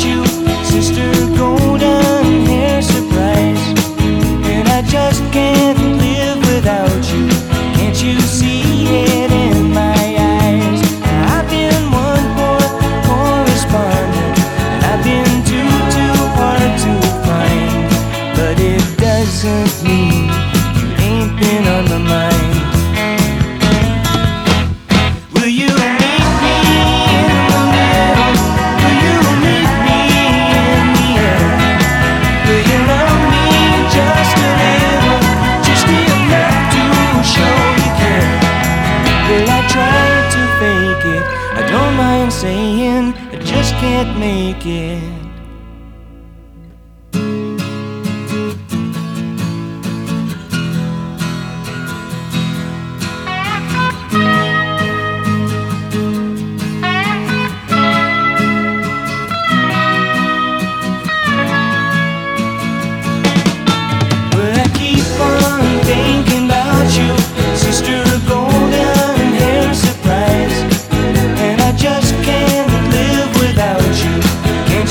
you, sister golden hair surprise. And I just can't live without you. Can't you see it in my eyes? I've been one poor correspondent, and I've been too, too hard to find. But it doesn't mean you ain't been on my mind. Will you ask? saying I just can't make it.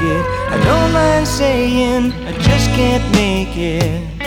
it. I don't mind saying I just can't make it.